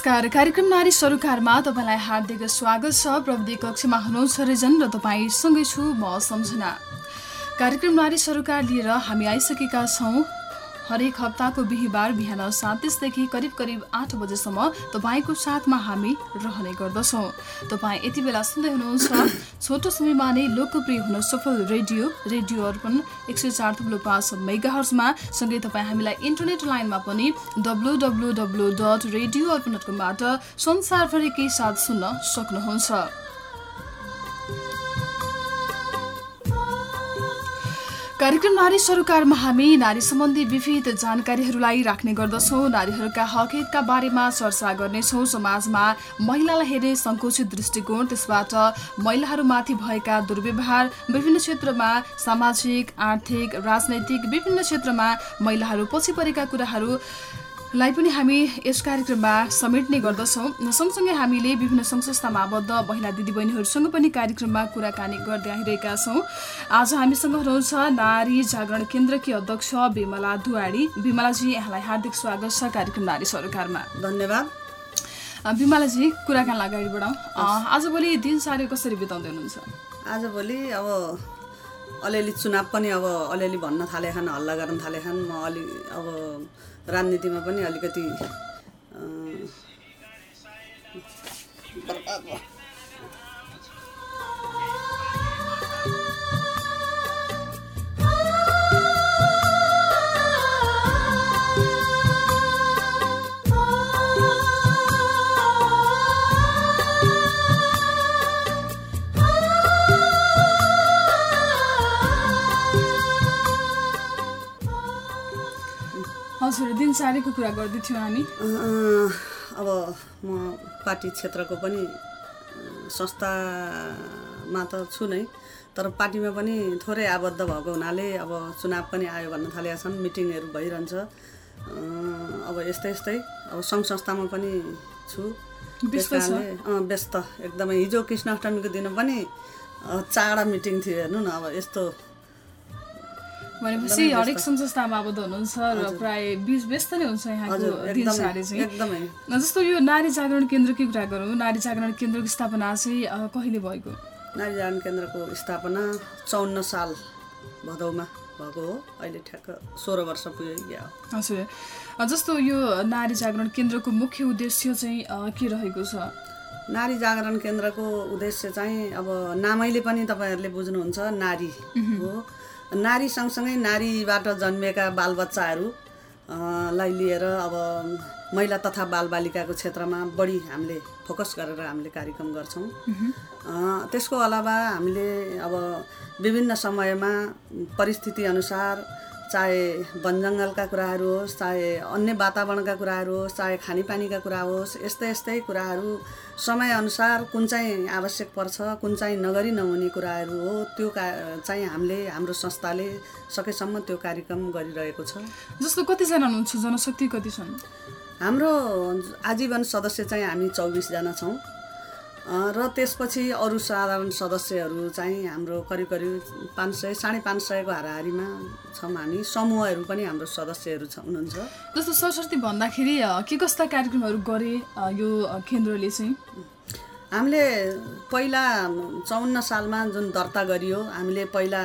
नमस्कार। कार्यक्रम नारी सरोकारमा तपाईँलाई हार्दिक स्वागत छ। प्रविधि कक्षमा हुनुहुन्छ रिजन र तपाईँसँगै छु म सम्झना। कार्यक्रम नारी सरोकार लिएर हामी आइसकेका छौँ। हरेक हप्ताको बिहिबार बिहान सात तिसदेखि करिब करिब आठ बजेसम्म तपाईँको साथमा हामी रहने गर्दछौँ। तपाईँ यति बेला सुन्दै हुनुहुन्छ छोटो समयमा नै लोकप्रिय हुन सफल रेडियो रेडियो अर्पण एक सय चार थुप्रो पाँच मेगाहर्समा सँगै तपाईँ हामीलाई इन्टरनेट लाइनमा पनि W W W dot radio Arpan dot कमबाट संसारभरिकै साथ सुन्न सक्नुहुन्छ। कार्यक्रम नारी सरोकारमा हामी नारी सम्बन्धी विविध जानकारीहरूलाई राख्ने गर्दछौँ। नारीहरूका हितका बारेमा चर्चा गर्नेछौँ। समाजमा महिलालाई हेर्ने सङ्कुचित दृष्टिकोण त्यसबाट महिलाहरूमाथि भएका दुर्व्यवहार विभिन्न क्षेत्रमा सामाजिक आर्थिक राजनैतिक विभिन्न क्षेत्रमा महिलाहरू पछि परेका कुराहरू लाई पनि हामी यस कार्यक्रममा समेट्ने गर्दछौँ। सँगसँगै हामीले विभिन्न सङ्घ संस्थामा आबद्ध महिला दिदीबहिनीहरूसँग पनि कार्यक्रममा कुराकानी गर्दै आइरहेका छौँ। आज हामीसँग हुनुहुन्छ नारी जागरण केन्द्रकी अध्यक्ष विमला दुवाडी विमलाजी यहाँलाई हार्दिक स्वागत छ कार्यक्रम नारी सरकारमा। धन्यवाद। विमलाजी कुराकानीलाई अगाडि बढाउँ। आजभोलि दिनसारी कसरी बिताउँदै हुनुहुन्छ? आजभोलि अब अलिअलि चुनाव पनि अब अलिअलि भन्न थाले खान हल्ला गर्न थाले खान म अलि अब राजनीतिमा पनि अलिकति हजुर दिनसारीको कुरा गर्दै थियौँ हामी अब म पार्टी क्षेत्रको पनि संस्थामा त छु नै तर पार्टीमा पनि थोरै आबद्ध भएको हुनाले अब चुनाव पनि आयो भन्न थालेका छन् मिटिङहरू भइरहन्छ। अब यस्तै यस्तै अब सङ्घ संस्थामा पनि छु। व्यस्त एकदमै हिजो कृष्णाष्टमीको दिन पनि चाडा मिटिङ थियो हेर्नु न अब यस्तो भनेपछि हरेक संस्थामा आबद्ध हुनुहुन्छ र प्राय बिच व्यस्त नै हुन्छ यहाँको दिनसारी चाहिँ। एकदमै। जस्तो यो नारी जागरण केन्द्रकै कुरा गरौँ? नारी जागरण केन्द्रको स्थापना चाहिँ कहिले भएको? नारी जागरण केन्द्रको स्थापना चौन्न साल भदौमा भएको हो। अहिले ठ्याक्क सोह्र वर्ष पुगियो हजुर। जस्तो यो नारी जागरण केन्द्रको मुख्य उद्देश्य चाहिँ के रहेको छ? नारी जागरण केन्द्रको उद्देश्य चाहिँ अब नामैले पनि तपाईँहरूले बुझ्नुहुन्छ नारी हो। नारी सँगसँगै नारीबाट जन्मिएका बालबच्चाहरू लाई लिएर अब महिला तथा बालबालिकाको क्षेत्रमा बढी हामीले फोकस गरेर हामीले कार्यक्रम गर्छौँ। त्यसको अलावा हामीले अब विभिन्न समयमा परिस्थिति अनुसार चाहे वन जङ्गलका कुराहरू होस् चाहे अन्य वातावरणका कुराहरू होस् चाहे खानेपानीका कुरा होस् यस्तै यस्तै कुराहरू समयअनुसार कुन चाहिँ आवश्यक पर्छ कुन चाहिँ नगरी नहुने कुराहरू हो त्यो का चाहिँ हामीले हाम्रो संस्थाले सकेसम्म त्यो कार्यक्रम गरिरहेको छ। जस्तो कतिजना हुनुहुन्छ जनशक्ति कति छन्? हाम्रो आजीवन सदस्य चाहिँ हामी चौबिसजना छौँ। र त्यसपछि अरू साधारण सदस्यहरू चाहिँ हाम्रो करिब करिब पाँच सय साढे पाँच सयको हाराहारीमा छौँ हामी। समूहहरू पनि हाम्रो सदस्यहरू छ हुनुहुन्छ। जस्तो सरस्वती भन्दाखेरि के कस्ता कार्यक्रमहरू गरे यो केन्द्रले चाहिँ? हामीले पहिला चौन्न सालमा जुन दर्ता गरियो हामीले पहिला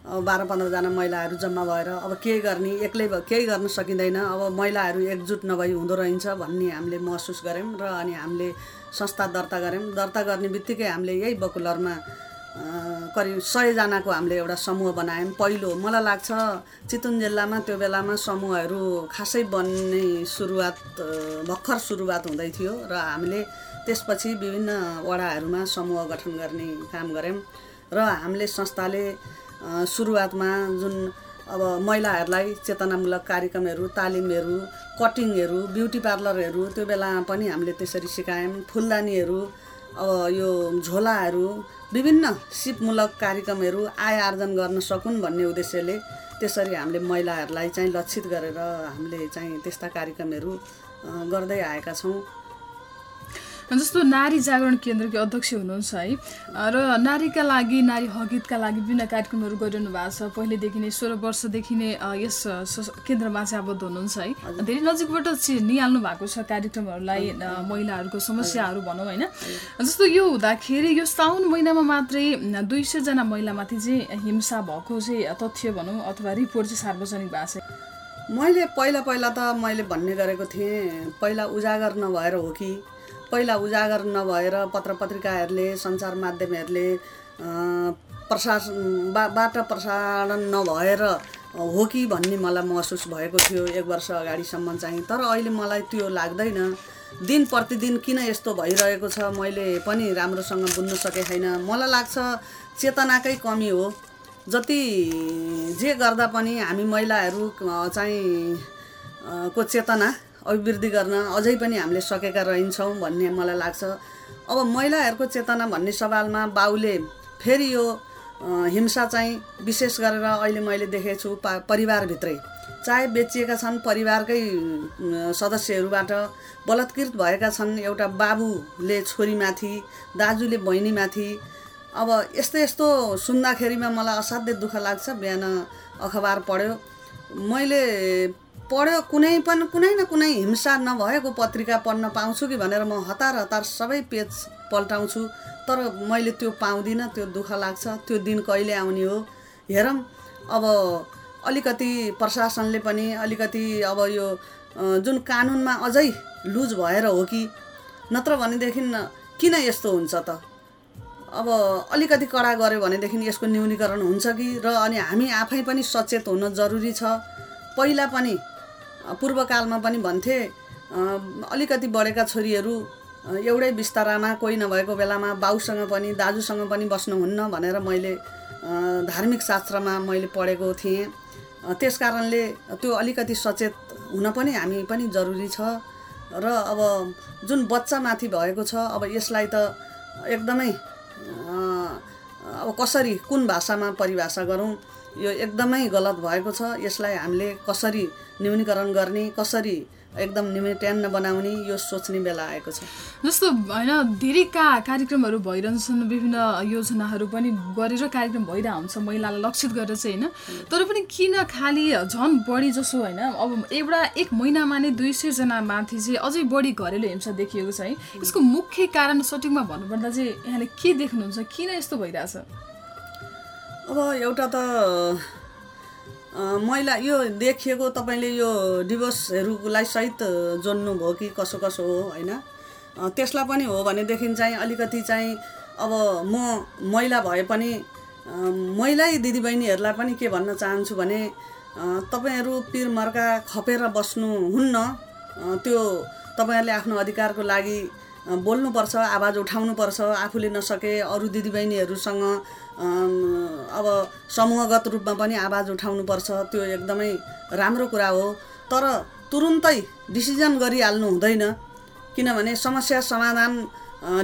बाह्र पन्ध्रजना महिलाहरू जम्मा भएर अब के गर्ने एक्लै केही गर्न सकिँदैन। अब महिलाहरू एकजुट नभई हुँदो रहेछ भन्ने हामीले महसुस गऱ्यौँ र अनि हामीले संस्था दर्ता गऱ्यौँ। दर्ता गर्ने बित्तिकै हामीले यही बकुलरमा करिब सयजनाको हामीले एउटा समूह बनायौँ। पहिलो मलाई लाग्छ चितुन जिल्लामा त्यो बेलामा समूहहरू खासै बन्ने सुरुवात भर्खर सुरुवात हुँदै थियो र हामीले त्यसपछि विभिन्न वडाहरूमा समूह गठन गर्ने काम गऱ्यौँ। र हामीले संस्थाले सुरुवातमा जुन अब महिलाहरूलाई चेतनामूलक कार्यक्रमहरू तालिमहरू कटिङहरू ब्युटी पार्लरहरू त्यो बेलामा पनि हामीले त्यसरी सिकायौँ। फुलदानीहरू अब यो झोलाहरू विभिन्न सिपमूलक कार्यक्रमहरू आय आर्जन गर्न सकुन् भन्ने उद्देश्यले त्यसरी हामीले महिलाहरूलाई चाहिँ लक्षित गरेर हामीले चाहिँ त्यस्ता कार्यक्रमहरू गर्दै आएका छौँ। जस्तो नारी जागरण केन्द्रकी अध्यक्ष हुनुहुन्छ है र नारीका लागि नारी हकितका लागि विभिन्न कार्यक्रमहरू गरिरहनु भएको छ। पहिलेदेखि नै सोह्र वर्षदेखि नै यस केन्द्रमा चाहिँ आबद्ध हुनुहुन्छ है। धेरै नजिकबाट निहाल्नु भएको छ कार्यक्रमहरूलाई महिलाहरूको समस्याहरू भनौँ होइन। जस्तो यो हुँदाखेरि यो साउन महिनामा मात्रै दुई सयजना महिलामाथि चाहिँ हिंसा भएको चाहिँ तथ्य भनौँ अथवा रिपोर्ट चाहिँ सार्वजनिक भएको छ। मैले पहिला पहिला त मैले भन्ने गरेको थिएँ पहिला उजागर नभएर हो कि? पहिला उजागर नभएर पत्र पत्रिकाहरूले सञ्चार माध्यमहरूले प्रशासन बाट प्रसारण नभएर हो कि भन्ने मलाई महसुस भएको थियो एक वर्ष अगाडिसम्म चाहिँ। तर अहिले मलाई त्यो लाग्दैन। दिन प्रतिदिन किन यस्तो भइरहेको छ मैले पनि राम्रोसँग बुझ्न सकेको छैन। मलाई लाग्छ चेतनाकै कमी हो। जति जे गर्दा पनि हामी महिलाहरू चाहिँ को चेतना अभिवृद्धि गर्न अझै पनि हामीले सकेका रहन्छौँ भन्ने मलाई लाग्छ। अब महिलाहरूको चेतना भन्ने सवालमा बाउले फेरि यो हिंसा चाहिँ विशेष गरेर अहिले मैले देखेको छु पा परिवारभित्रै। चाहे बेचिएका छन् परिवारकै सदस्यहरूबाट बलात्कृत भएका छन् एउटा बाबुले छोरीमाथि दाजुले बहिनीमाथि। अब यस्तो यस्तो सुन्दाखेरिमा मलाई असाध्यै दुःख लाग्छ बिहान अखबार पढ्यो। मैले पढ्यो कुनै पनि कुनै न कुनै हिंसा नभएको पत्रिका पढ्न पाउँछु कि भनेर म हतार हतार सबै पेज पल्टाउँछु। तर मैले त्यो पाउँदिनँ त्यो दुःख लाग्छ। त्यो दिन कहिले आउने हो? हेरौँ। अब अलिकति प्रशासनले पनि अलिकति अब यो जुन कानुनमा अझै लुज भएर हो कि नत्र भनेदेखि किन यस्तो हुन्छ त? अब अलिकति कडा गऱ्यो भनेदेखि यसको न्यूनीकरण हुन्छ कि? र अनि हामी आफै पनि सचेत हुन जरुरी छ। पहिला पनि पूर्वकालमा पनि भन्थे अलिकति बढेका छोरीहरू एउटै बिस्तारामा कोही नभएको बेलामा बाउसँग पनि दाजुसँग पनि बस्नुहुन्न भनेर मैले धार्मिक शास्त्रमा मैले पढेको थिएँ। त्यस कारणले त्यो अलिकति सचेत हुन पनि हामी पनि जरुरी छ। र अब जुन बच्चामाथि भएको छ अब यसलाई त एकदमै अब कसरी कुन भाषामा परिभाषा गरौँ? यो एकदमै गलत भएको छ। यसलाई हामीले कसरी न्यूनीकरण गर्ने कसरी एकदम निमेट्यान्न बनाउने यो सोच्ने बेला आएको छ। जस्तो होइन धेरै का कार्यक्रमहरू भइरहन्छन् विभिन्न योजनाहरू पनि गरेर कार्यक्रम भइरहेको हुन्छ महिलालाई लक्षित गरेर चाहिँ होइन। तर पनि किन खालि झन् बढी जसो होइन अब एउटा एक महिनामा नै दुई सयजना माथि चाहिँ अझै बढी घरेलु हिंसा देखिएको छ है। यसको मुख्य कारण सठिकमा भन्नुपर्दा चाहिँ यहाँले के देख्नुहुन्छ किन यस्तो भइरहेछ? अब एउटा त महिला यो देखिएको तपाईँले यो डिभोर्सहरूलाई सहित जोड्नुभयो कि कसो कसो हो होइन? त्यसलाई पनि हो भनेदेखि चाहिँ अलिकति चाहिँ अब म महिला भए पनि महिलै दिदीबहिनीहरूलाई पनि के भन्न चाहन्छु भने तपाईँहरू पिरमर्का खपेर बस्नुहुन्न। त्यो तपाईँहरूले आफ्नो अधिकारको लागि बोल्नुपर्छ आवाज उठाउनुपर्छ आफूले नसके अरू दिदीबहिनीहरूसँग अब समूहगत रूपमा पनि आवाज उठाउनुपर्छ त्यो एकदमै राम्रो कुरा हो। तर तुरुन्तै डिसिजन गरिहाल्नु हुँदैन किनभने समस्या समाधान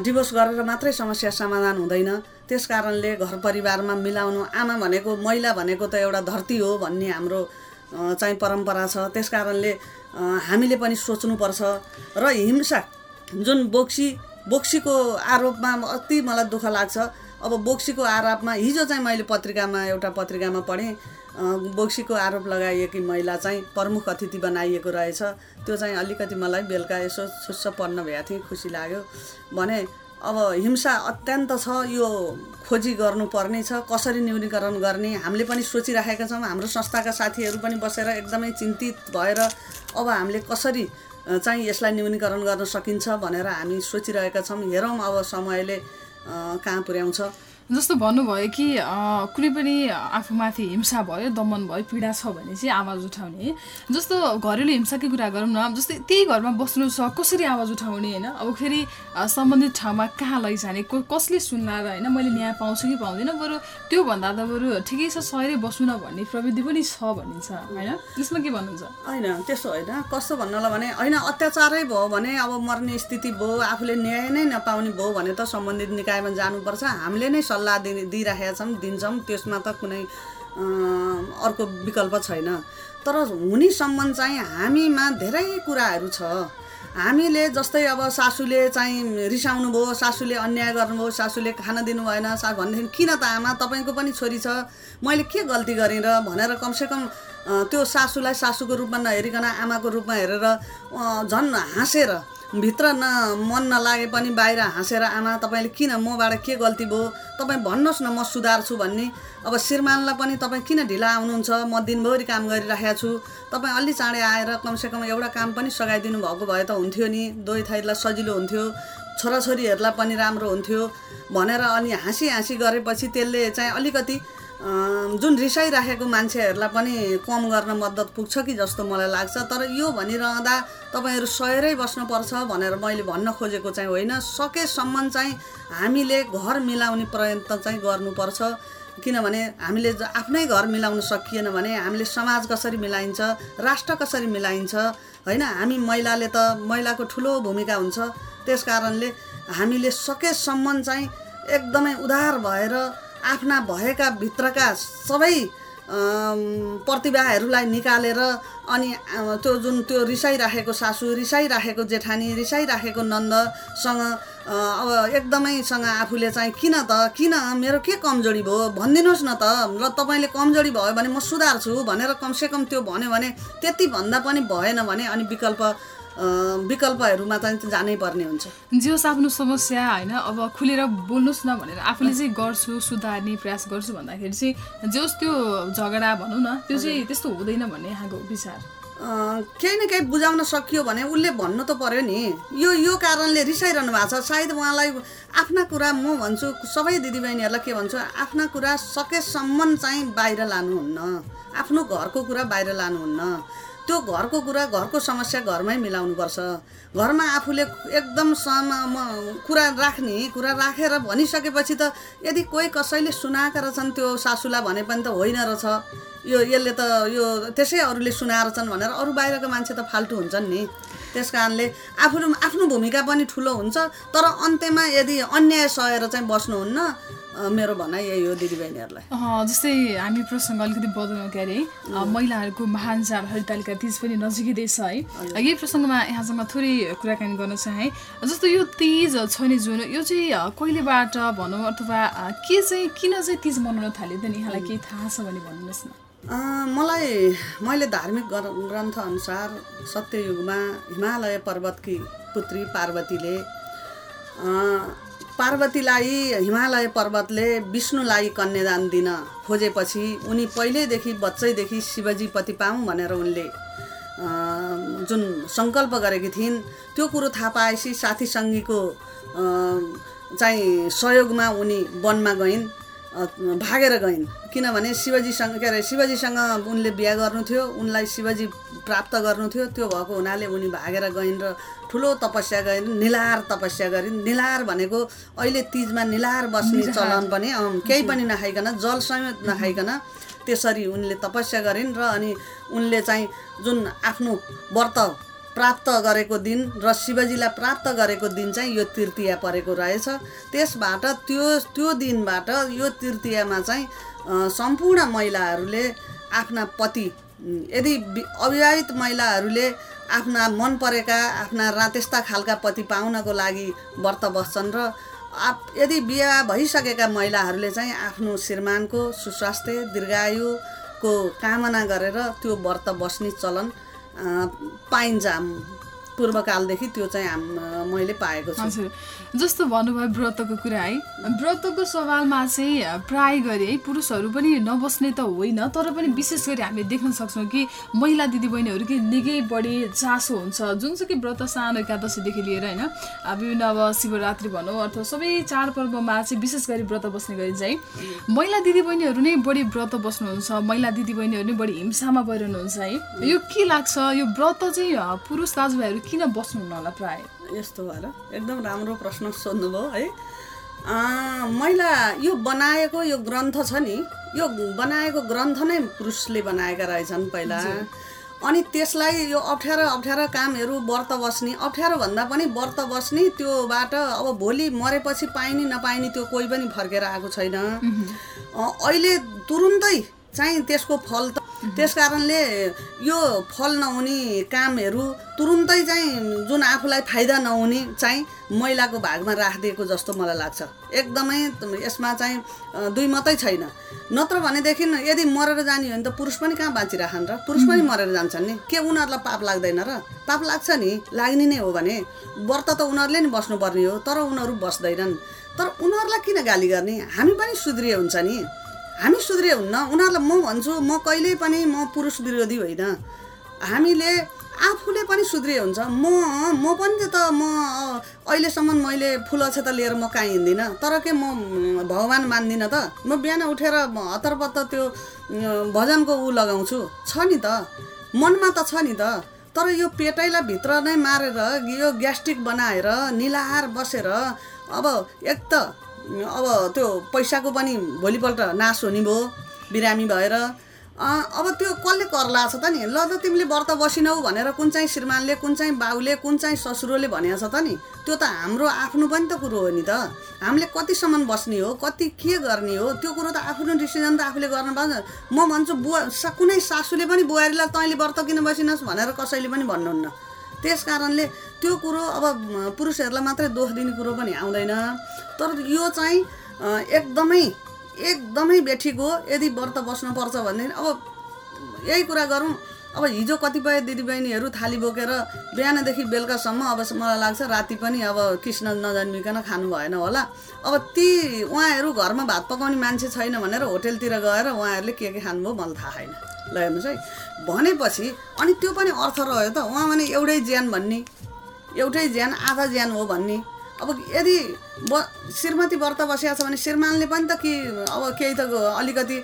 डिभोर्स गरेर मात्रै समस्या समाधान हुँदैन। त्यस कारणले घर परिवारमा मिलाउनु आमा भनेको महिला भनेको त एउटा धरती हो भन्ने हाम्रो चाहिँ परम्परा छ। त्यस कारणले हामीले पनि सोच्नुपर्छ। र हिंसा जुन बोक्सी बोक्सीको आरोपमा अति मलाई दुःख लाग्छ। अब बोक्सीको आरोपमा हिजो चाहिँ मैले पत्रिकामा एउटा पत्रिकामा पढेँ। बोक्सीको आरोप लगाइएकी महिला चाहिँ प्रमुख अतिथि बनाइएको रहेछ। त्यो चाहिँ अलिकति मलाई बेलुका यसो छुस्स पढ्न भएको थिएँ खुसी लाग्यो। भने अब हिंसा अत्यन्त छ यो खोजी गर्नुपर्ने छ कसरी न्यूनीकरण गर्ने? हामीले पनि सोचिराखेका छौँ। हाम्रो संस्थाका साथीहरू पनि बसेर एकदमै चिन्तित भएर अब हामीले कसरी चाहिँ यसलाई न्यूनीकरण गर्न सकिन्छ भनेर हामी सोचिरहेका छौँ। हेरौँ अब समयले कहाँ पुर्याउँछ। जस्तो भन्नुभयो कि कुनै पनि आफूमाथि हिंसा भयो दमन भयो पीडा छ भने चाहिँ आवाज उठाउने। जस्तो घरेलु हिंसाकै कुरा गरौँ न जस्तै त्यही घरमा बस्नु छ कसरी आवाज उठाउने होइन? अब फेरि सम्बन्धित ठाउँमा कहाँ लैजाने कसले सुन्ला र होइन? मैले न्याय पाउँछु कि पाउँदिनँ बरु त्योभन्दा त बरु ठिकै छ सहेरै बस्नु न भन्ने प्रविधि पनि छ भनिन्छ होइन? त्यसमा के भन्नुहुन्छ? होइन त्यसो होइन। कस्तो भन्नलाई भने होइन अत्याचारै भयो भने अब मर्ने स्थिति भयो आफूले न्याय नै नपाउने भयो भने त सम्बन्धित निकायमा जानुपर्छ। हामीले नै सल्लाह दि दिइराखेका छौँ दिन्छौँ। त्यसमा त कुनै अर्को विकल्प छैन। तर हुनेसम्म चाहिँ हामीमा धेरै कुराहरू छ। हामीले जस्तै अब सासूले चाहिँ रिसाउनु भयो सासूले अन्याय गर्नुभयो सासूले खान दिनु भएन सा भनेदेखि किन त आमा तपाईँको पनि छोरी छ? मैले के गल्ती गरेँ र भनेर कमसेकम त्यो सासूलाई सासूको रूपमा नहेरिकन आमाको रूपमा हेरेर झन् हाँसेर भित्र न मन नलागे पनि बाहिर हाँसेर आमा तपाईँले किन मबाट के गल्ती भयो? तपाईँ भन्नुहोस् न म सुधार्छु भन्ने। अब श्रीमानलाई पनि तपाईँ किन ढिला आउनुहुन्छ? म दिनभरि काम गरिराखेको छु। तपाईँ अलि चाँडै आएर कमसेकम एउटा काम पनि सघाइदिनु भएको भए त हुन्थ्यो नि। दोही थाइलाई सजिलो हुन्थ्यो। छोराछोरीहरूलाई पनि राम्रो हुन्थ्यो। भनेर अनि हाँसी हाँसी गरेपछि त्यसले चाहिँ अलिकति जुन रिसाइराखेको मान्छेहरूलाई पनि कम गर्न मद्दत पुग्छ कि जस्तो मलाई लाग्छ तर यो भनिरहँदा तपाईँहरू सहेरै बस्नुपर्छ भनेर मैले भन्न खोजेको चाहिँ होइन। सकेसम्म चाहिँ हामीले घर मिलाउने प्रयत्न चाहिँ गर्नुपर्छ किनभने हामीले आफ्नै घर मिलाउन सकिएन भने हामीले समाज कसरी मिलाइन्छ राष्ट्र कसरी मिलाइन्छ होइन? हामी महिलाले त महिलाको ठुलो भूमिका हुन्छ त्यस कारणले हामीले सकेसम्म चाहिँ एकदमै उदार भएर आफ्ना भएका भित्रका सबै प्रतिभाहरूलाई निकालेर अनि त्यो जुन त्यो रिसाइराखेको सासू रिसाइराखेको जेठानी रिसाइराखेको नन्दसँग अब एकदमैसँग आफूले चाहिँ किन त किन मेरो के कमजोरी भयो भनिदिनुहोस् न त र तपाईँले कमजोरी भयो भने म सुधार्छु भनेर कमसेकम त्यो भन्यो भने त्यति भन्दा पनि भएन भने अनि विकल्प विकल्पहरूमा चाहिँ जानै पर्ने हुन्छ। जे होस् आफ्नो समस्या होइन अब खुलेर बोल्नुहोस् न भनेर आफूले चाहिँ गर्छु सुधार्ने प्रयास गर्छु भन्दाखेरि चाहिँ जे होस् त्यो झगडा भनौँ न त्यो चाहिँ त्यस्तो हुँदैन भन्ने यहाँको विचार। केही न केही बुझाउन सकियो भने उसले भन्नु त पर्यो नि। यो यो कारणले रिसाइरहनु भएको छ। सायद उहाँलाई आफ्ना कुरा म भन्छु सबै दिदीबहिनीहरूलाई के भन्छु आफ्ना कुरा सकेसम्म चाहिँ बाहिर लानुहुन्न। आफ्नो घरको कुरा बाहिर लानुहुन्न। त्यो घरको कुरा घरको समस्या घरमै मिलाउनुपर्छ घरमा आफूले एकदम सम कुरा राख्ने कुरा राखेर भनिसकेपछि त यदि कोही कसैले सुनाएका रहेछन् त्यो सासूलाई भने पनि त होइन रहेछ। यो यसले त यो त्यसै अरूले सुनाएर छन् भनेर अरू बाहिरको मान्छे त फाल्टु हुन्छन् नि। त्यस कारणले आफूले आफ्नो भूमिका पनि ठुलो हुन्छ तर अन्त्यमा यदि अन्याय सहेर चाहिँ बस्नुहुन्न मेरो भनाइ यही हो दिदीबहिनीहरूलाई। जस्तै हामी प्रसङ्ग अलिकति बदल्नु के अरे महिलाहरूको महान चाड हरितालिका तिज पनि नजिकै छ है यही प्रसङ्गमा यहाँसँग थोरै कुराकानी गर्न चाहेँ। जस्तो यो तिज छ नि जुन यो चाहिँ कहिलेबाट भनौँ अथवा के चाहिँ किन चाहिँ तिज मनाउन थाल्यो त नि यहाँलाई केही थाहा छ भने भन्नुहोस् न। मलाई मैले धार्मिक ग्र- ग्रन्थअनुसार सत्ययुगमा हिमालय पर्वतकी पुत्री पार्वतीले पार्वतीलाई हिमालय पर्वतले विष्णुलाई कन्यादान दिन खोजेपछि उनी पहिल्यैदेखि बच्चैदेखि शिवजी पति पाऊँ भनेर उनले जुन सङ्कल्प गरेकी थिइन् त्यो कुरो थाहा पाएपछि साथी सङ्गीको अँ, चाहिँ सहयोगमा उनी वनमा गइन्। भागेर गइन् किनभने शिवजीसँग के अरे शिवजीसँग उनले बिहा गर्नु थियो उनलाई शिवजी प्राप्त गर्नु थियो त्यो भएको हुनाले उनी भागेर गइन् र ठुलो तपस्या गरिन् निलार तपस्या गरिन्। निलार भनेको अहिले तिजमा निलार बस्ने चलन पनि केही पनि नखाइकन जल समेत नखाइकन त्यसरी उनले तपस्या गरिन् र अनि उनले चाहिँ जुन आफ्नो व्रत प्राप्त गरेको दिन र शिवजीलाई प्राप्त गरेको दिन चाहिँ यो तृतीया परेको रहेछ। त्यसबाट त्यो त्यो दिनबाट यो तृतीयामा चाहिँ सम्पूर्ण महिलाहरूले आफ्ना पति यदि अविवाहित महिलाहरूले आफ्ना मन परेका आफ्ना रा त्यस्ता खालका पति पाउनको लागि व्रत बस्छन् र यदि बिहा भइसकेका महिलाहरूले चाहिँ आफ्नो श्रीमानको सुस्वास्थ्य दीर्घायुको कामना गरेर त्यो व्रत बस्ने चलन पाइन्छ। पूर्वकालदेखि त्यो चाहिँ मैले पाएको छु। जस्तो भन्नुभयो व्रतको कुरा है। व्रतको सवालमा चाहिँ प्राय गरी है पुरुषहरू पनि नबस्ने त होइन तर पनि विशेष गरी हामीले देख्न सक्छौँ कि महिला दिदीबहिनीहरूकै निकै बढी चासो हुन्छ। जुनसुकै व्रत सानो एकादशीदेखि लिएर होइन विभिन्न अब शिवरात्रि भनौँ अथवा सबै चाडपर्वमा चाहिँ विशेष गरी व्रत बस्ने गरिन्छ है। महिला दिदीबहिनीहरू नै बढी व्रत बस्नुहुन्छ महिला दिदीबहिनीहरू नै बढी हिंसामा गइरहनुहुन्छ है। यो के लाग्छ? यो व्रत चाहिँ पुरुष दाजुभाइहरू किन बस्नुहुन्न होला प्रायः? यस्तो भएर एकदम राम्रो प्रश्न सोध्नुभयो है। महिला यो बनाएको यो ग्रन्थ छ नि यो बनाएको ग्रन्थ नै पुरुषले बनाएका रहेछन् पहिला। अनि त्यसलाई यो अप्ठ्यारो अप्ठ्यारो कामहरू व्रत बस्ने अप्ठ्यारो भन्दा पनि व्रत बस्ने त्योबाट अब भोलि मरेपछि पाइने नपाइने त्यो कोही पनि फर्केर आएको छैन। अहिले तुरुन्तै चाहिँ त्यसको फल त त्यस कारणले यो फल नहुने कामहरू तुरुन्तै चाहिँ जुन आफूलाई फाइदा नहुने चाहिँ महिलाको भागमा राखिदिएको जस्तो मलाई लाग्छ। एकदमै यसमा चाहिँ दुई मात्रै छैन। नत्र भनेदेखि यदि मरेर जाने हो भने त पुरुष पनि कहाँ बाँचिराखन् र? पुरुष पनि मरेर जान्छन् नि। के उनीहरूलाई पाप लाग्दैन र? पाप लाग्छ नि। लाग्ने नै हो भने। व्रत त उनीहरूले नि बस्नुपर्ने हो तर उनीहरू बस्दैनन्। तर उनीहरूलाई किन गाली गर्ने? हामी पनि सुध्रिए हुन्छ नि। हामी सुध्रिए हुन्न। उनीहरूलाई म भन्छु म कहिल्यै पनि म पुरुष विरोधी होइन। हामीले आफूले पनि सुध्रिए हुन्छ। म म पनि त म अहिलेसम्म मैले फुल त लिएर म कहीँ हिँड्दिनँ। तर के म भगवान् मान्दिनँ त? म बिहान उठेर हतरपत्त त्यो भजनको ऊ लगाउँछु। छ नि त। मनमा त छ नि त। तर यो पेटैलाई भित्र नै मारेर यो ग्यास्ट्रिक बनाएर निलाहार बसेर अब एक त अब त्यो पैसाको पनि भोलिपल्ट नाश हुने भयो बिरामी भएर। अब त्यो कसले कर लाग्छ त नि? ल त तिमीले व्रत बसिनौ भनेर कुन चाहिँ श्रीमानले कुन चाहिँ बाउले कुन चाहिँ ससुरोले भनेको छ त नि? त्यो त हाम्रो आफ्नो पनि त कुरो हो नि त। हामीले कतिसम्म बस्ने हो कति के गर्ने हो त्यो कुरो त आफ्नो डिसिजन त आफूले गर्न पाउँछ। म भन्छु बुवा कुनै सासूले पनि बुहारीलाई तैँले व्रत किन बसिनस् भनेर कसैले पनि भन्नुहुन्न। त्यस कारणले त्यो कुरो अब पुरुषहरूलाई मात्रै दोष दिने कुरो पनि आउँदैन। तर यो चाहिँ एकदमै एकदमै बेठीको यदि व्रत बस्नुपर्छ भनेदेखि अब यही कुरा गरौँ अब हिजो कतिपय दिदीबहिनीहरू थाली बोकेर बिहानदेखि बेलुकासम्म अब मलाई लाग्छ राति पनि अब कृष्ण नजन्मिकन खानु भएन होला। अब ती उहाँहरू घरमा भात पकाउने मान्छे छैन भनेर होटेलतिर गएर उहाँहरूले के के खानुभयो मलाई थाहा छैन। ल हेर्नुहोस् है भनेपछि अनि त्यो पनि अर्थ रह्यो त। उहाँ भने एउटै ज्यान भन्ने एउटै ज्यान आधा ज्यान हो भन्ने। अब यदि ब श्रीमती व्रत बसिया छ भने श्रीमानले पनि त कि अब केही त अलिकति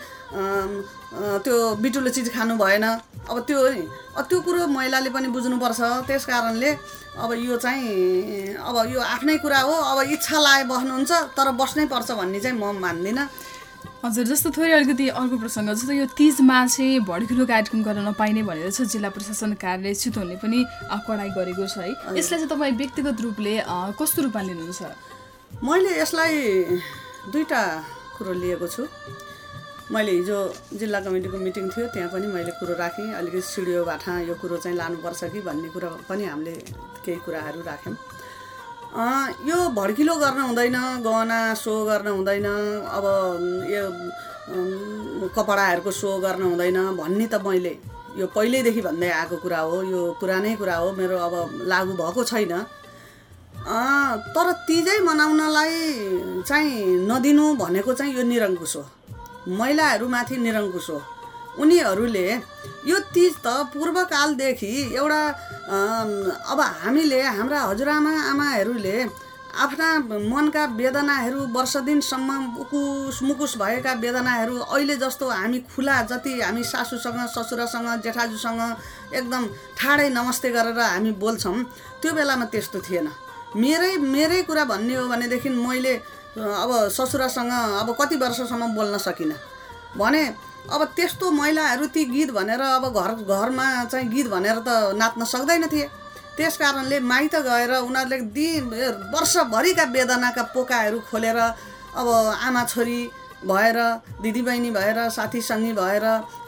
त्यो बिटुलो चिज खानु भएन। अब त्यो नि त्यो कुरो महिलाले पनि बुझ्नुपर्छ। त्यस कारणले अब यो चाहिँ अब यो आफ्नै कुरा हो। अब इच्छा लाए बस्नुहुन्छ तर बस्नै पर्छ भन्ने चाहिँ म मान्दिनँ। हजुर जस्तो थोरै अलिकति अर्को प्रसङ्ग जस्तो यो तिजमा चाहिँ भडखुलो कार्यक्रम गर्न नपाइने भनेर चाहिँ जिल्ला प्रशासन कार्यालय चितवनले पनि कडाइ गरेको छ है। यसलाई चाहिँ तपाईँ व्यक्तिगत रूपले कस्तो रूपमा लिनुहुन्छ? मैले यसलाई दुईवटा कुरो लिएको छु। मैले हिजो जिल्ला कमिटीको मिटिङ थियो त्यहाँ पनि मैले कुरो राखेँ। अलिकति सिडियो बाठा यो कुरो चाहिँ लानुपर्छ कि भन्ने कुरो पनि हामीले केही कुराहरू राख्यौँ यो भड्किलो गर्न हुँदैन गहना सो गर्न हुँदैन अब यो कपडाहरूको सो गर्न हुँदैन भन्ने त मैले यो पहिल्यैदेखि भन्दै आएको कुरा हो यो पुरानै कुरा हो मेरो अब लागु भएको छैन। तर तिजै मनाउनलाई चाहिँ नदिनु भनेको चाहिँ यो निरङ्कुश हो। महिलाहरूमाथि निरङ्कुश हो। उनीहरूले यो तिज त पूर्वकालदेखि एउटा अब हामीले हाम्रा हजुरआमा आमाहरूले आफ्ना मनका वेदनाहरू वर्ष दिनसम्म उकुस मुकुस भएका वेदनाहरू अहिले जस्तो हामी खुला जति हामी सासूसँग ससुरासँग जेठाजुसँग एकदम ठाडै नमस्ते गरेर हामी बोल्छौँ त्यो बेलामा त्यस्तो थिएन। मेरै मेरै कुरा भन्ने हो भनेदेखि मैले अब ससुरासँग अब कति वर्षसम्म बोल्न सकिनँ। भने अब त्यस्तो महिलाहरू ती गीत भनेर अब घर घरमा चाहिँ गीत भनेर त नाच्न सक्दैन थिए। त्यस कारणले माइत गएर उनीहरूले दिन वर्षभरिका वेदनाका पोकाहरू खोलेर अब आमा छोरी भएर दिदीबहिनी भएर साथीसङ्गी भएर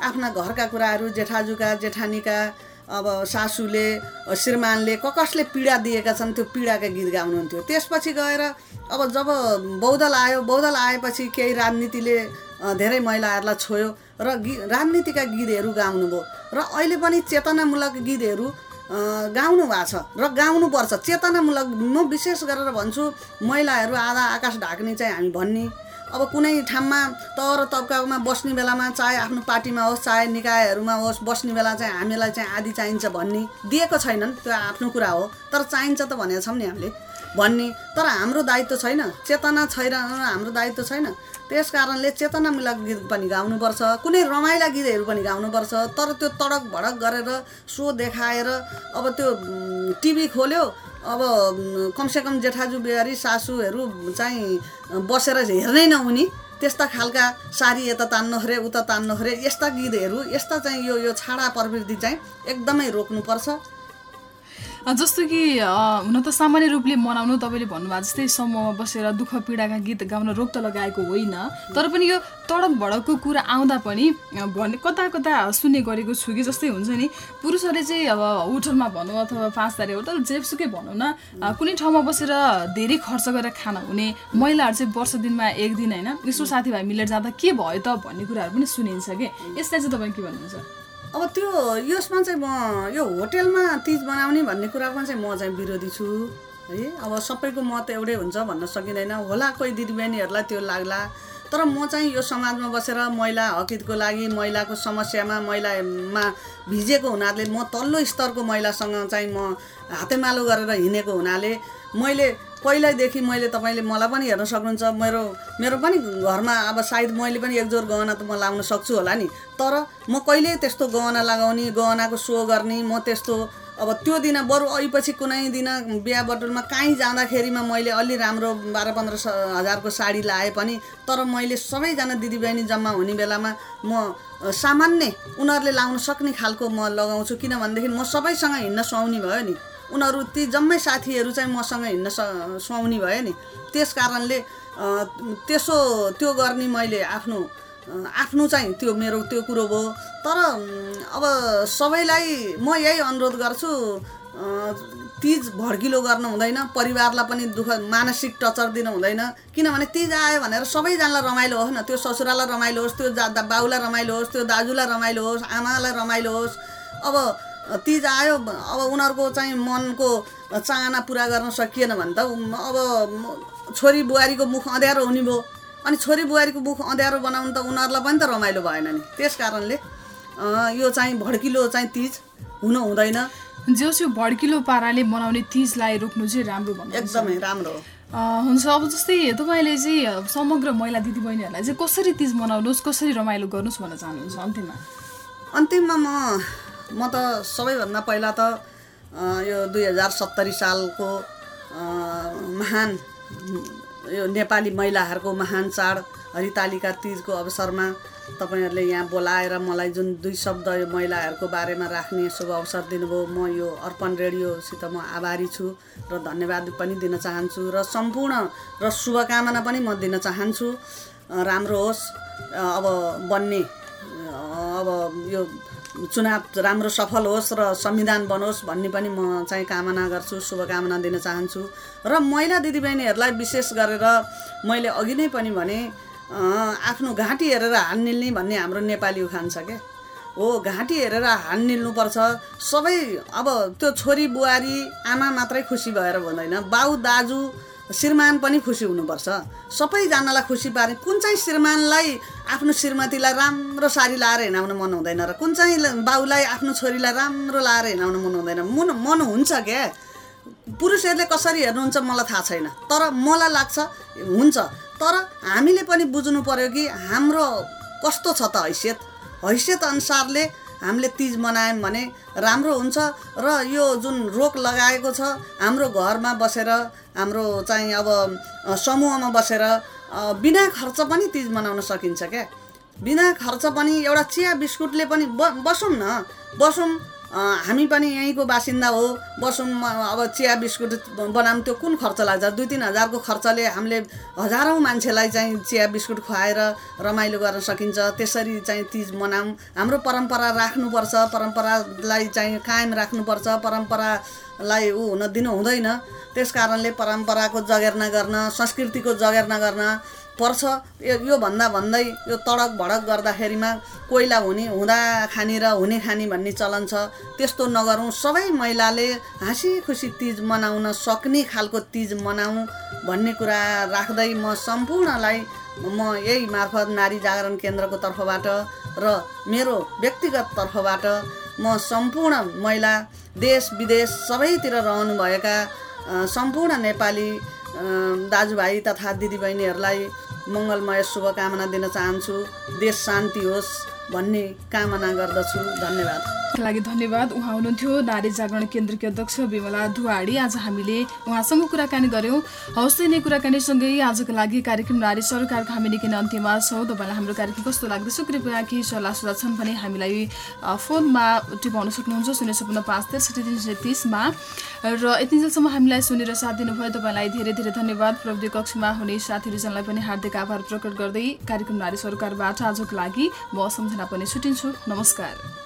आफ्ना घरका कुराहरू जेठाजुका जेठानीका अब सासूले श्रीमानले क कसले पीडा दिएका छन् त्यो पीडाका गीत गाउनुहुन्थ्यो। त्यसपछि गएर अब जब बौद्धल आयो बौद्धल आएपछि केही राजनीतिले धेरै महिलाहरूलाई छोयो। र गी राजनीतिका गीतहरू गाउनुभयो। र अहिले पनि चेतनामूलक गीतहरू गाउनु भएको छ र गाउनुपर्छ चेतनामूलक म विशेष गरेर भन्छु महिलाहरू आधा आकाश ढाक्ने चाहिँ हामी भन्ने। अब कुनै ठाउँमा तर तब्कामा बस्ने बेलामा चाहे आफ्नो पार्टीमा होस् चाहे निकायहरूमा होस् बस्ने बेला चाहिँ हामीलाई चाहिँ आदि चाहिन्छ भन्ने। दिएको छैनन् त्यो आफ्नो कुरा हो तर चाहिन्छ त भनेको छौँ नि हामीले भन्ने। तर हाम्रो दायित्व छैन चेतना छैन हाम्रो दायित्व छैन। त्यस कारणले चेतनामूलक गीत पनि गाउनुपर्छ। कुनै रमाइला गीतहरू पनि गाउनुपर्छ। तर त्यो तडक भडक गरेर सो देखाएर अब त्यो टिभी खोल्यो अब कमसेकम जेठाजु बिहारी सासूहरू चाहिँ बसेर हेर्नै नहुने। त्यस्ता खालका सारी यता तान्नु खरे उता तान्नु खरे यस्ता गीतहरू यस्ता चाहिँ यो यो छाडा प्रवृत्ति चाहिँ एकदमै रोक्नुपर्छ। जस्तो कि हुन त सामान्य रूपले मनाउनु तपाईँले भन्नुभएको जस्तै समूहमा बसेर दुःख पीडाका गीत गाउन रोक त लगाएको होइन। तर पनि यो तडक भडकको कुरा आउँदा पनि भने कता कता सुन्ने गरेको छु कि जस्तै हुन्छ नि पुरुषहरूले चाहिँ अब होटलमा भनौँ अथवा तारे होटल जेसुकै भनौँ न कुनै ठाउँमा बसेर धेरै खर्च गरेर खाना हुने महिलाहरू चाहिँ वर्ष दिनमा एक दिन होइन यसो साथीभाइ मिलेर जाँदा के भयो त भन्ने कुराहरू पनि सुनिन्छ कि? यसलाई चाहिँ तपाईँ के भन्नुहुन्छ? अब त्यो यसमा चाहिँ म यो होटेलमा तिज बनाउने भन्ने कुरामा चाहिँ म चाहिँ विरोधी छु है? अब सबैको मत एउटै हुन्छ भन्न सकिँदैन। होला कोही दिदीबहिनीहरूलाई त्यो लाग्ला। तर म चाहिँ यो समाजमा बसेर महिला हकितको लागि महिलाको समस्यामा महिलामा भिजेको हुनाले म तल्लो स्तरको महिलासँग चाहिँ म हातेमालो गरेर हिँडेको हुनाले मैले पहिल्यैदेखि मैले तपाईँले मलाई पनि हेर्न सक्नुहुन्छ। मेरो मेरो पनि घरमा अब सायद मैले पनि एकजोर गहना त म लाउन सक्छु होला नि। तर म कहिले त्यस्तो गहना लगाउने गहनाको सो गर्ने म त्यस्तो अब त्यो दिन बरु अहिपछि कुनै दिन बिहा बटुलमा काहीँ जाँदाखेरिमा मैले अलि राम्रो बाह्र पन्ध्र हजारको साडी लाएँ पनि तर मैले सबैजना दिदीबहिनी जम्मा हुने बेलामा म सामान्य उनीहरूले लाउन सक्ने खालको म लगाउँछु। किनभनेदेखि म सबैसँग हिँड्न सुहाउने भयो नि। उनीहरू ती जम्मै साथीहरू चाहिँ मसँग हिँड्न सुहाउने भयो नि। त्यस कारणले त्यसो त्यो गर्ने मैले आफ्नो आफ्नो चाहिँ त्यो मेरो त्यो कुरो भयो। तर अब सबैलाई म यही अनुरोध गर्छु तिज भड्किलो गर्नु हुँदैन परिवारलाई पनि दुःख मानसिक टचर दिनु हुँदैन। किनभने तिज आयो भनेर सबैजनालाई रमाइलो होस् न। त्यो ससुरालाई रमाइलो होस् त्यो बाउलाई रमाइलो होस् त्यो दाजुलाई रमाइलो होस् आमालाई रमाइलो होस्। अब तिज आयो अब उनीहरूको चाहिँ मनको चाहना पुरा गर्न सकिएन भने त अब छोरी बुहारीको मुख अँध्यारो हुने भयो। अनि छोरी बुहारीको मुख अँध्यारो बनाउनु त उनीहरूलाई पनि त रमाइलो भएन नि। त्यस कारणले यो चाहिँ भड्किलो चाहिँ तिज हुनु हुँदैन। जोसो भड्किलो पाराले मनाउने तिजलाई रोक्नु चाहिँ राम्रो भन्नु एकदमै राम्रो हुन्छ अब जस्तै तपाईँले चाहिँ समग्र महिला दिदीबहिनीहरूलाई चाहिँ कसरी तिज मनाउनुहोस् कसरी रमाइलो गर्नुहोस् भन्न चाहनुहुन्छ अन्तिममा? अन्तिममा म म त सबैभन्दा पहिला त यो दुई हजार सत्तरी सालको महान यो नेपाली महिलाहरूको महान चाड हरितालिका तिजको अवसरमा तपाईँहरूले यहाँ बोलाएर मलाई जुन दुई शब्द यो महिलाहरूको बारेमा राख्ने शुभ अवसर दिनुभयो म यो अर्पण रेडियोसित म आभारी छु र धन्यवाद पनि दिन चाहन्छु र सम्पूर्ण र शुभकामना पनि म दिन चाहन्छु। राम्रो होस्। अब बन्ने अब यो चुनाव राम्रो सफल होस् र संविधान बनोस् भन्ने पनि म चाहिँ कामना गर्छु शुभकामना दिन चाहन्छु। र महिला दिदीबहिनीहरूलाई विशेष गरेर मैले अघि नै पनि भने आफ्नो घाँटी हेरेर हाल निल्ने भन्ने हाम्रो नेपाली उखान छ क्या हो घाँटी हेरेर हाल निल्नुपर्छ। सबै अब त्यो छोरी बुहारी आमा मात्रै खुसी भएर भन्दैन। बाउ दाजु श्रीमान पनि खुसी हुनुपर्छ। सबैजनालाई खुसी पार्ने कुन चाहिँ श्रीमानलाई आफ्नो श्रीमतीलाई राम्रो साडी लाएर हिँडाउन मन हुँदैन र कुन चाहिँ बाउलाई आफ्नो छोरीलाई राम्रो लाएर हिँडाउन मन हुँदैन? मन मन हुन्छ क्या। पुरुषहरूले कसरी हेर्नुहुन्छ मलाई थाहा छैन। तर मलाई लाग्छ हुन्छ। तर हामीले पनि बुझ्नु पर्यो कि हाम्रो कस्तो छ त हैसियत। हैसियत अनुसारले हामीले तिज मनायौँ भने राम्रो हुन्छ र यो जुन रोक लगाएको छ हाम्रो घरमा बसेर हाम्रो चाहिँ अब समूहमा बसेर बिना खर्च पनि तिज मनाउन सकिन्छ क्या। बिना खर्च पनि एउटा चिया बिस्कुटले पनि ब बसौँ न। बसौँ हामी पनि यहीँको बासिन्दा हो। बसौँ अब चिया बिस्कुट बनाऊँ त्यो कुन खर्च लाग्छ दुई तिन हजारको खर्चले हामीले हजारौँ मान्छेलाई चाहिँ चिया बिस्कुट खुवाएर रमाइलो गर्न सकिन्छ। त्यसरी चाहिँ तिज मनाऊँ। हाम्रो परम्परा राख्नुपर्छ। परम्परालाई चाहिँ कायम राख्नुपर्छ। परम्परालाई ऊ हुन दिनु हुँदैन। त्यस कारणले परम्पराको जगेर्ना गर्न संस्कृतिको जगेर्ना गर्न पर्छ। यो योभन्दा भन्दै यो तडक भडक गर्दाखेरिमा कोइला हुने हुँदा खाने र हुने खाने भन्ने चलन छ। त्यस्तो नगरौँ। सबै महिलाले हाँसी खुसी तिज मनाउन सक्ने खालको तिज मनाउँ भन्ने कुरा राख्दै म सम्पूर्णलाई म यही मार्फत नारी जागरण केन्द्रको तर्फबाट र मेरो व्यक्तिगत तर्फबाट म सम्पूर्ण महिला देश विदेश सबैतिर रहनुभएका सम्पूर्ण नेपाली दाजुभाइ तथा दिदीबहिनीहरूलाई मङ्गलमय शुभकामना दिन चाहन्छु। देश शान्ति होस्। भन्ने कामना गर्दछु। धन्यवाद। लागि धन्यवाद। उहाँ हुनुहुन्थ्यो नारी जागरण केन्द्रकी अध्यक्ष विमला धुवाडी। आज हामीले उहाँसँग कुराकानी गऱ्यौँ हौस् नै कुराकानीसँगै आजको लागि कार्यक्रम नारी सरकारको हामी निकै अन्त्यमा छौँ। तपाईँलाई हाम्रो कार्यक्रम कस्तो लाग्दैछ? कृपया केही सल्लाह सुझाव छन् भने हामीलाई फोनमा टिपाउन सक्नुहुन्छ। शून्य सपन्न पाँच त्रिसठी तिन सय तिसमा। र यतिन्जेलसम्म हामीलाई सुनेर साथ दिनुभयो। तपाईँलाई धेरै धेरै धन्यवाद। प्रविधि कक्षमा हुने साथीहरूजनलाई पनि हार्दिक आभार प्रकट गर्दै कार्यक्रम नारी सरकारबाट आजको लागि म सम्झना पनि छुटिन्छु नमस्कार।